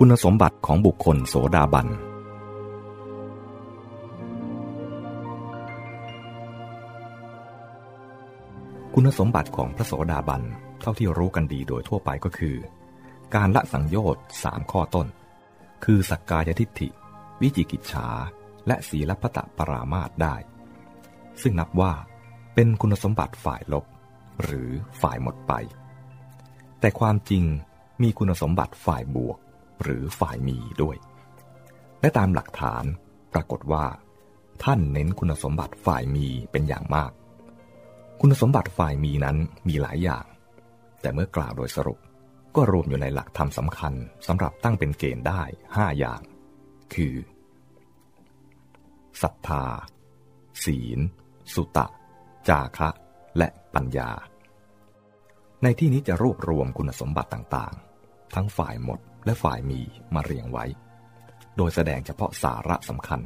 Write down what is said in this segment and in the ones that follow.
คุณสมบัติของบุคคลโสดาบัน คุณสมบัติของพระโสดาบันเท่าที่รู้กันดีโดยทั่วไปก็คือ การละสังโยชน์สามข้อต้น คือสักกายทิฏฐิ วิจิกิจฉา และศีลพัตปรามาตได้ ซึ่งนับว่าเป็นคุณสมบัติฝ่ายลบ หรือฝ่ายหมดไป แต่ความจริงมีคุณสมบัติฝ่ายบวก หรือฝ่ายมีด้วย และตามหลักฐานปรากฏว่า ท่านเน้นคุณสมบัติฝ่ายมีเป็นอย่างมาก คุณสมบัติฝ่ายมีนั้นมีหลายอย่าง แต่เมื่อกล่าวโดยสรุปก็รวมอยู่ในหลักธรรมสำคัญสำหรับตั้งเป็นเกณฑ์ได้ 5 อย่าง คือศรัทธา ศีล สุตะ จาคะ และปัญญา ในที่นี้จะรวบรวมคุณสมบัติต่างๆ ทั้งฝ่ายหมด และฝ่ายมีมาเรียงไว้ โดยแสดงเฉพาะสาระสำคัญ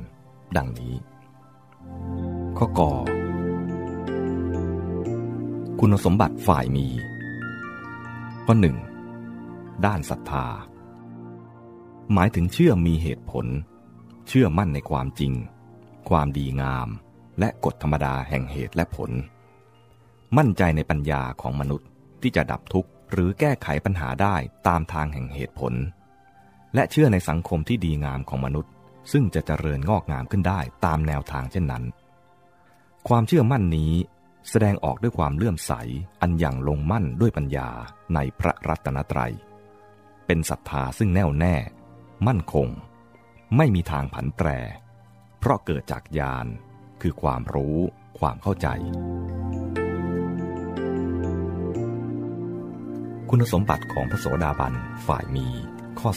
ดังนี้ ข้อกอคุณสมบัติฝ่ายมี ข้อหนึ่งด้านศรัทธา หมายถึงเชื่อมีเหตุผล เชื่อมั่นในความจริง ความดีงาม และกฎธรรมดาแห่งเหตุและผล มั่นใจในปัญญาของมนุษย์ที่จะดับทุกข์ หรือแก้ไขปัญหาได้ตามทางแห่งเหตุผล และเชื่อในสังคมที่ดีงามของมนุษย์ ซึ่งจะเจริญงอกงามขึ้นได้ตามแนวทางเช่นนั้น ความเชื่อมั่นนี้แสดงออกด้วยความเลื่อมใสอันอย่างลงมั่นด้วยปัญญาในพระรัตนตรัย เป็นศรัทธาซึ่งแน่วแน่ มั่นคง ไม่มีทางผันแปร เพราะเกิดจากญาณคือความรู้ ความเข้าใจ คุณสมบัติของพระโสดาบันฝ่ายมีข้อ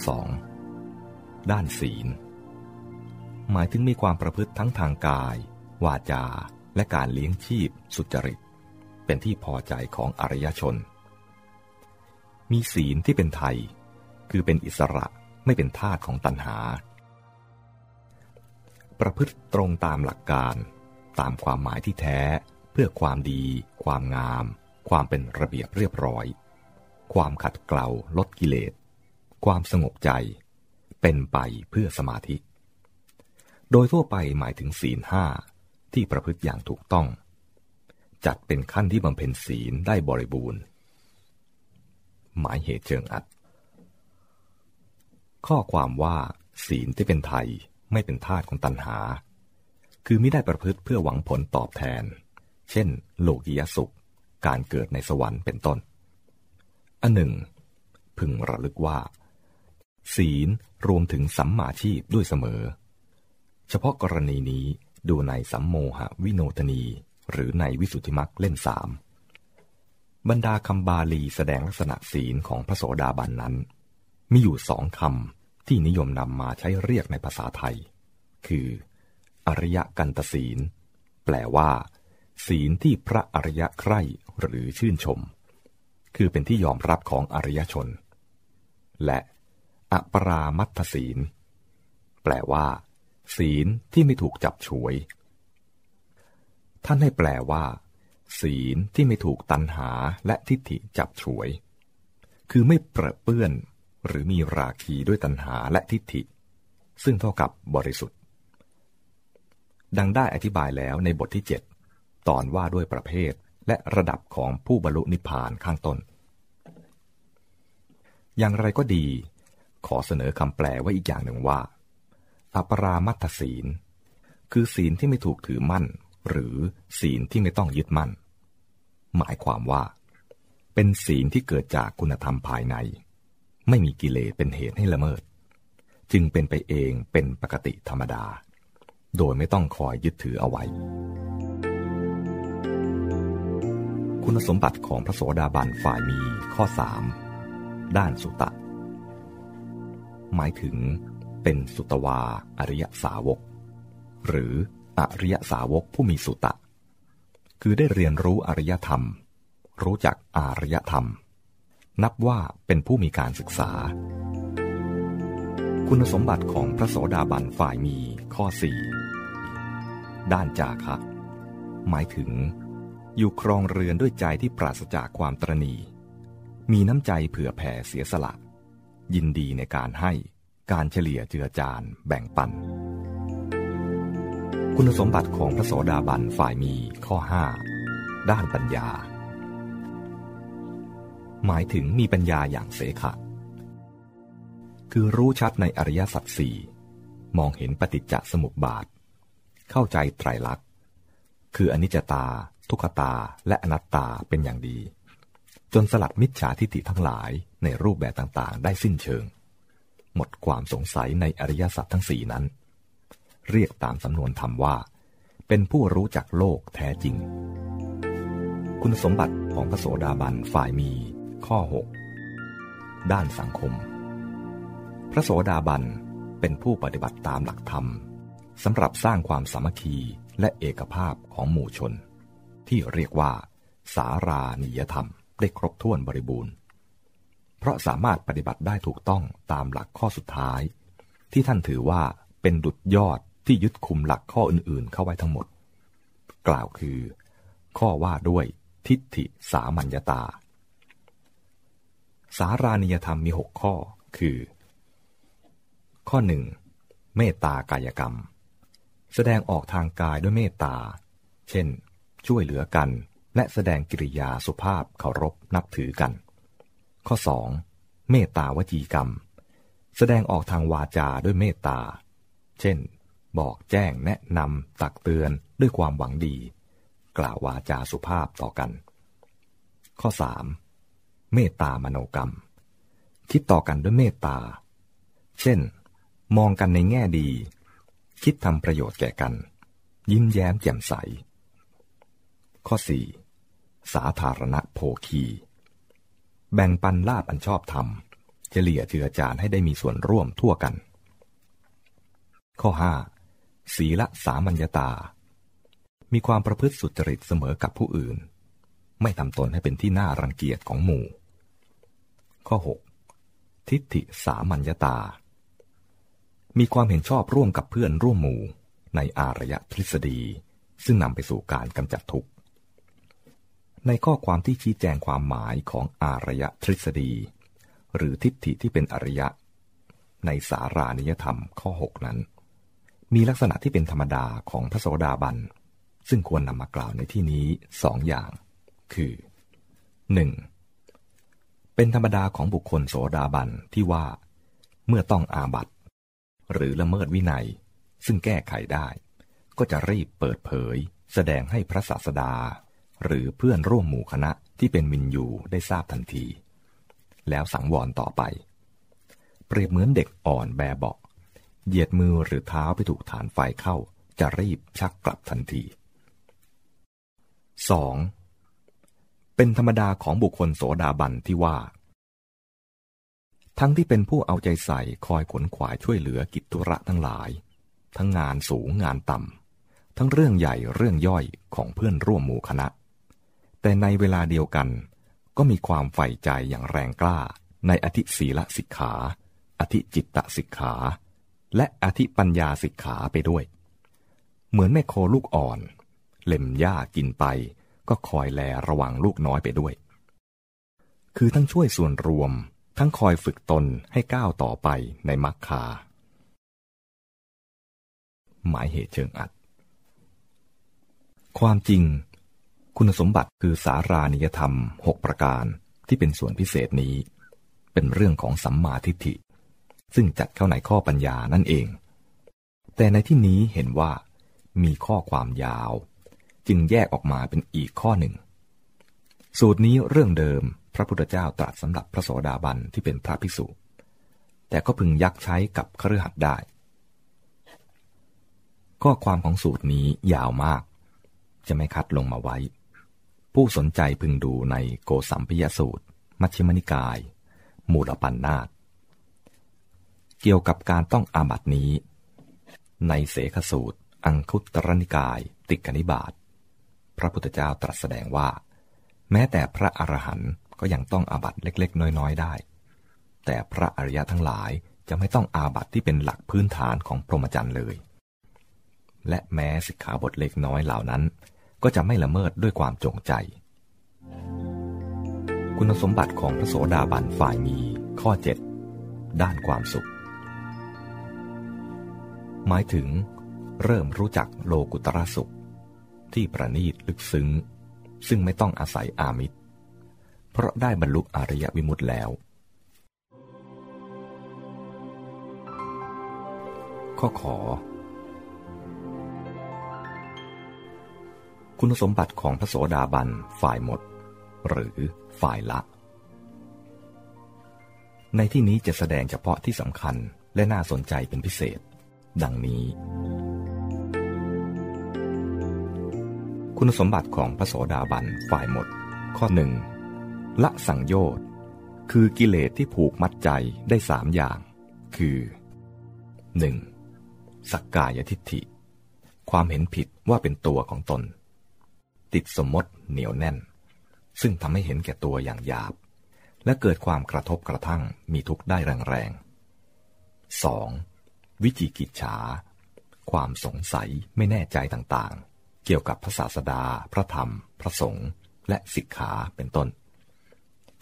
2 ด้านศีล หมายถึงมีความประพฤติทั้งทางกาย วาจา และการเลี้ยงชีพสุจริต เป็นที่พอใจของอริยชน มีศีลที่เป็นไทย คือเป็นอิสระไม่เป็นทาสของตัณหา ประพฤติตรงตามหลักการตามความหมายที่แท้เพื่อความดี ความงาม ความเป็นระเบียบเรียบร้อย ความขัดเกลาลดกิเลส ความสงบใจ เป็นไปเพื่อสมาธิ โดยทั่วไปหมายถึงศีลห้าที่ประพฤติอย่างถูกต้อง จัดเป็นขั้นที่บำเพ็ญศีลได้บริบูรณ์ หมายเหตุเชิงอัด ข้อความว่า ศีลที่เป็นไทยไม่เป็นทาสของตัณหา คือไม่ได้ประพฤติเพื่อหวังผลตอบแทน เช่น โลกียสุข การเกิดในสวรรค์เป็นต้น อันหนึ่ง พึงระลึกว่า ศีลรวมถึงสัมมาชีพด้วยเสมอ เฉพาะกรณีนี้ดูในสัมโมหวิโนทนี หรือในวิสุทธิมักเล่มสามบรรดาคำบาลีแสดงลักษณะศีลของพระโสดาบันนั้น มีอยู่สองคำที่นิยมนำมาใช้เรียกในภาษาไทย คือ อริยกันตศีล แปลว่า ศีลที่พระอริยะใคร่หรือชื่นชม คือเป็นที่ยอมรับของอริยชน และอปรามัตศีล แปลว่า ศีลที่ไม่ถูกจับฉวย ท่านให้แปลว่า ศีลที่ไม่ถูกตัณหาและทิฏฐิจับฉวย คือไม่เปรอะเปื้อน หรือมีราคีด้วยตัณหาและทิฏฐิ ซึ่งเท่ากับบริสุทธิ์ ดังได้อธิบายแล้วในบทที่ 7 ตอนว่าด้วยประเภท และระดับของผู้บรรลุนิพพานข้างต้น อย่างไรก็ดี ขอเสนอคำแปลไว้อีกอย่างหนึ่งว่าอปรามัตศีล คือศีลที่ไม่ถูกถือมั่น หรือศีลที่ไม่ต้องยึดมั่น หมายความว่า เป็นศีลที่เกิดจากคุณธรรมภายใน ไม่มีกิเลสเป็นเหตุให้ละเมิด จึงเป็นไปเองเป็นปกติธรรมดา โดยไม่ต้องคอยยึดถือเอาไว้ คุณสมบัติของพระโสดาบันฝ่ายมีข้อ 3 ด้านสุตะ หมายถึงเป็นสุตวาอริยสาวก หรืออริยสาวกผู้มีสุตะ คือได้เรียนรู้อริยธรรม รู้จักอารยธรรม นับว่าเป็นผู้มีการศึกษา คุณสมบัติของพระโสดาบันฝ่ายมีข้อ 4 ด้านจาคะ หมายถึง อยู่ครองเรือนด้วยใจที่ปราศจากความตรณี มีน้ำใจเผื่อแผ่เสียสละ ยินดีในการให้การเฉลี่ยเจือจานแบ่งปัน คุณสมบัติของพระโสดาบันฝ่ายมีข้อ 5 ด้านปัญญา หมายถึงมีปัญญาอย่างเสขะ คือรู้ชัดในอริยสัจสี่มองเห็นปฏิจจสมุปบาท เข้าใจไตรลักษณ์ คืออนิจจตา ทุกตาและอนัตตาเป็นอย่างดี จนสลัดมิจฉาทิฏฐิทั้งหลายในรูปแบบต่างๆ ได้สิ้นเชิง หมดความสงสัยในอริยสัจทั้งสี่นั้น เรียกตามสำนวนธรรมว่า เป็นผู้รู้จักโลกแท้จริง คุณสมบัติของพระโสดาบันฝ่ายมี ข้อ 6 ด้านสังคม พระโสดาบันเป็นผู้ปฏิบัติตามหลักธรรมสำหรับสร้างความสามัคคีและเอกภาพของหมู่ชน ที่เรียกว่า สารานิยธรรมได้ครบถ้วนบริบูรณ์ เพราะสามารถปฏิบัติได้ถูกต้องตามหลักข้อสุดท้าย ที่ท่านถือว่าเป็นดุจยอดที่ยึดคุมหลักข้ออื่นๆ เข้าไว้ทั้งหมด กล่าวคือ ข้อว่าด้วยทิฏฐิสามัญญาตา สารานิยธรรมมีหกข้อคือ ข้อหนึ่งเมตตากายกรรม แสดงออกทางกายด้วยเมตตา เช่น ช่วยเหลือกัน และแสดงกิริยาสุภาพเคารพนับถือกัน ข้อ 2. เมตตาวจีกรรม แสดงออกทางวาจาด้วยเมตตา เช่น บอกแจ้งแนะนำตักเตือนด้วยความหวังดี กล่าววาจาสุภาพต่อกัน ข้อ 3. เมตตามโนกรรม คิดต่อกันด้วยเมตตา เช่น มองกันในแง่ดี คิดทำประโยชน์แก่กัน ยิ้มแย้มแจ่มใส ข้อ 4. สาธารณโภคี แบ่งปันลาบอันชอบธรรมเฉลี่ยเจือจานให้ได้มีส่วนร่วมทั่วกัน ข้อ 5. ศีละสามัญญาตา มีความประพฤติสุจริตเสมอกับผู้อื่น ไม่ทำตนให้เป็นที่น่ารังเกียจของหมู่ ข้อ 6. ทิฏฐิสามัญญาตา มีความเห็นชอบร่วมกับเพื่อนร่วมหมู่ในอารยะทฤษฎีซึ่งนำไปสู่การกำจัดทุกข์ ในข้อความที่ชี้แจงความหมายของอารยทฤษฎี หรือทิฏฐิที่เป็นอริยะ ในสารานิยธรรมข้อ 6 นั้น มีลักษณะที่เป็นธรรมดาของพระโสดาบัน ซึ่งควรนำมากล่าวในที่นี้สองอย่าง คือ 1. เป็นธรรมดาของบุคคลโสดาบันที่ว่า เมื่อต้องอาบัตหรือละเมิดวินัย ซึ่งแก้ไขได้ ก็จะรีบเปิดเผย แสดงให้พระศาสดา หรือเพื่อนร่วมหมู่คณะที่เป็นมินยูได้ทราบทันที แล้วสังวรต่อไป เปรียบเหมือนเด็กอ่อนแบเบาเหยียดมือหรือเท้าไปถูกฐานไฟเข้า จะรีบชักกลับทันที 2. เป็นธรรมดาของบุคคลโสดาบันที่ว่า ทั้งที่เป็นผู้เอาใจใส่คอยขนขวายช่วยเหลือกิจธุระทั้งหลาย ทั้งงานสูงงานต่ำทั้งเรื่องใหญ่เรื่องย่อยของเพื่อนร่วมหมู่คณะ แต่ในเวลาเดียวกัน ก็มีความใฝ่ใจอย่างแรงกล้า ในอธิศีลสิกขา อธิจิตตสิกขา และอธิปัญญาสิกขาไปด้วย เหมือนแม่โคลูกอ่อน เล็มหญ้ากินไป ก็คอยแลระวังลูกน้อยไปด้วย คือทั้งช่วยส่วนรวม ทั้งคอยฝึกตนให้ก้าวต่อไปในมรรคา หมายเหตุเชิงอัดความจริง คุณสมบัติคือสารานิยธรรมหกประการที่เป็นส่วนพิเศษนี้ เป็นเรื่องของสัมมาทิฏฐิ ซึ่งจัดเข้าในข้อปัญญานั่นเอง แต่ในที่นี้เห็นว่า มีข้อความยาว จึงแยกออกมาเป็นอีกข้อหนึ่ง สูตรนี้เรื่องเดิมพระพุทธเจ้าตรัสสำหรับพระโสดาบันที่เป็นพระภิกษุ แต่ก็พึงยักใช้กับครือขัดได้ ข้อความของสูตรนี้ยาวมาก จะไม่คัดลงมาไว้ ผู้สนใจพึงดูในโกสัมพยสูตร มัชฌิมนิกาย มูลปันนาตเกี่ยวกับการต้องอาบัตินี้ ในเสขสูตร อังคุตรนิกาย ติกนิบาตพระพุทธเจ้าตรัสแสดงว่า แม้แต่พระอรหันต์ก็ยังต้องอาบัตเล็กๆ น้อยๆ ได้ แต่พระอริยะทั้งหลายจะไม่ต้องอาบัตที่เป็นหลักพื้นฐานของพรหมจรรย์เลย และแม้สิกขาบทเล็กน้อยเหล่านั้น ก็จะไม่ละเมิดด้วยความจงใจ คุณสมบัติของพระโสดาบันฝ่ายมีข้อ 7 ด้านความสุข หมายถึง เริ่มรู้จักโลกุตระสุข ที่ประณีตลึกซึ้ง ซึ่งไม่ต้องอาศัยอามิตร เพราะได้บรรลุอริยวิมุตติแล้ว ข้อขอ คุณสมบัติของพระโสดาบันฝ่ายหมด หรือฝ่ายละ ในที่นี้จะแสดงเฉพาะที่สำคัญและน่าสนใจเป็นพิเศษ ดังนี้ คุณสมบัติของพระโสดาบันฝ่ายหมด ข้อหนึ่งละสังโยชน์คือกิเลสที่ผูกมัดใจได้สามอย่าง คือ 1. สักกายทิฏฐิ ความเห็นผิดว่าเป็นตัวของตน ติดสมมติเหนียวแน่น ซึ่งทำให้เห็นแก่ตัวอย่างหยาบ และเกิดความกระทบกระทั่งมีทุกข์ได้แรงๆ 2. วิจิกิจฉา ความสงสัยไม่แน่ใจต่างๆ เกี่ยวกับพระศาสดา พระธรรม พระสงฆ์และสิกขาเป็นต้น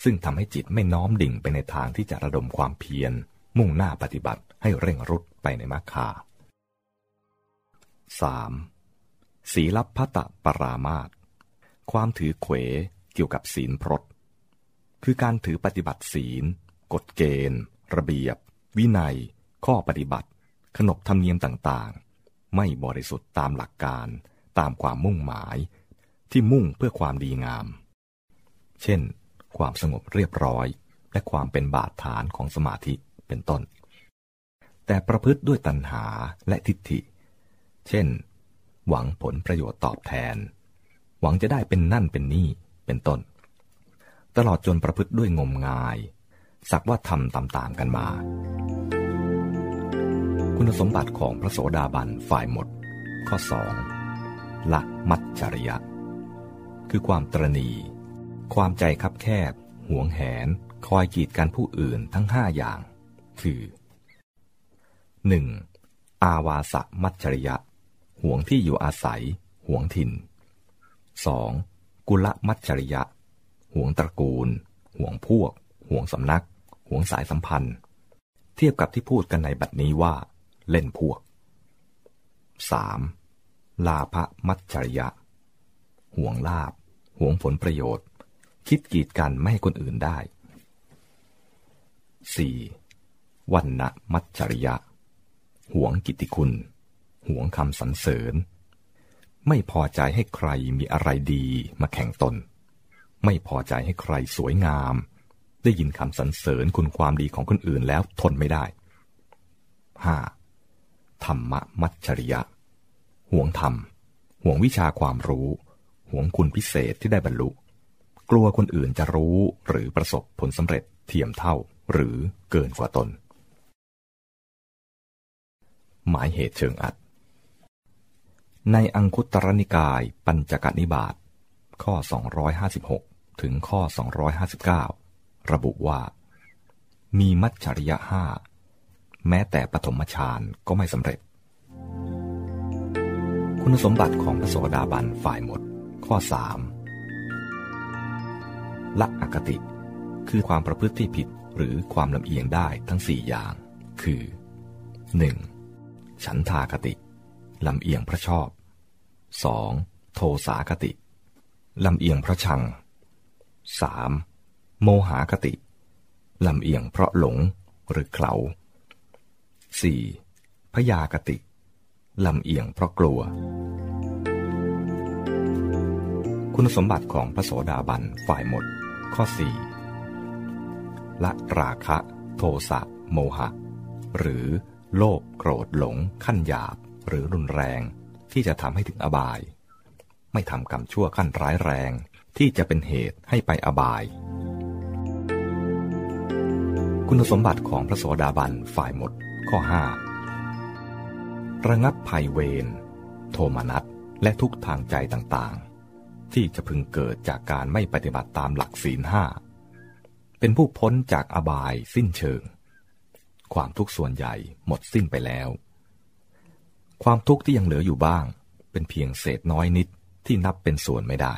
ซึ่งทำให้จิตไม่น้อมดิ่งไปในทางที่จะระดมความเพียร มุ่งหน้าปฏิบัติให้เร่งรุดไปในมรรคา 3. ศีลพัตปรามาต ความถือเขวเกี่ยวกับศีลพรตคือการถือปฏิบัติศีล กฎเกณฑ์ ระเบียบ วินัย ข้อปฏิบัติ ขนบธรรมเนียมต่างๆ ไม่บริสุทธิ์ตามหลักการ ตามความมุ่งหมาย ที่มุ่งเพื่อความดีงาม เช่น ความสงบเรียบร้อย และความเป็นบาดฐานของสมาธิเป็นต้น แต่ประพฤติด้วยตัณหาและทิฏฐิ เช่น หวังผลประโยชน์ตอบแทน หวังจะได้เป็นนั่นเป็นนี่เป็นต้น ตลอดจนประพฤติด้วยงมงาย สักว่าทำตามๆกันมา คุณสมบัติของพระโสดาบันฝ่ายหมด ข้อสองละมัจจริยะ คือความตรณี ความใจคับแคบ หวงแหน คอยกีดกันผู้อื่นทั้งห้าอย่าง คือ 1. อาวาสมัจจริยะ ห่วงที่อยู่อาศัย ห่วงถิ่น 2. กุลมัจจริยะ ห่วงตระกูล ห่วงพวก ห่วงสำนัก ห่วงสายสัมพันธ์ เทียบกับที่พูดกันในบัดนี้ว่า เล่นพวก 3. ลาภมัจจริยะ ห่วงลาบ ห่วงผลประโยชน์ คิดกีดกันไม่ให้คนอื่นได้ 4. วันณมัจจริยะ ห่วงกิตติคุณ ห่วงคำสรรเสริญ ไม่พอใจให้ใครมีอะไรดีมาแข่งตน ไม่พอใจให้ใครสวยงาม ได้ยินคำสรรเสริญคุณความดีของคนอื่นแล้วทนไม่ได้ 5. ธรรมมัจฉริยะ ห่วงธรรม ห่วงวิชาความรู้ ห่วงคุณพิเศษที่ได้บรรลุ กลัวคนอื่นจะรู้หรือประสบผลสำเร็จเทียมเท่าหรือเกินกว่าตน หมายเหตุเชิงอัด ในอังคุตรนิกายปัญจกนิบาตข้อ 256 ถึงข้อ 259 ระบุว่า มีมัจฉริยะห้าแม้แต่ปฐมฌานก็ไม่สำเร็จ คุณสมบัติของพระโสดาบันฝ่ายหมด ข้อ 3 ละอคติ คือความประพฤติที่ผิดหรือความลำเอียงได้ทั้งสี่อย่าง คือ 1. ฉันทาคติ ลำเอียงพระชอบ 2. โทสาคติ ลำเอียงพระชัง 3. โมหาคติ ลำเอียงเพราะหลงหรือเขลา 4. พยาคติ ลำเอียงเพราะกลัว คุณสมบัติของพระโสดาบันฝ่ายหมด ข้อ 4. ละราคะ โทสะโมหะ หรือโลภโกรธหลงขั้นหยาบ หรือรุนแรงที่จะทำให้ถึงอบาย ไม่ทำกรรมชั่วขั้นร้ายแรงที่จะเป็นเหตุให้ไปอบาย คุณสมบัติของพระโสดาบันฝ่ายหมดข้อ 5 ระงับภัยเวร โทมนัสและทุกทางใจต่างๆ ที่จะพึงเกิดจากการไม่ปฏิบัติตามหลักศีลห้าเป็นผู้พ้นจากอบายสิ้นเชิง ความทุกข์ส่วนใหญ่หมดสิ้นไปแล้ว ความทุกข์ที่ยังเหลืออยู่บ้าง เป็นเพียงเศษน้อยนิดที่นับเป็นส่วนไม่ได้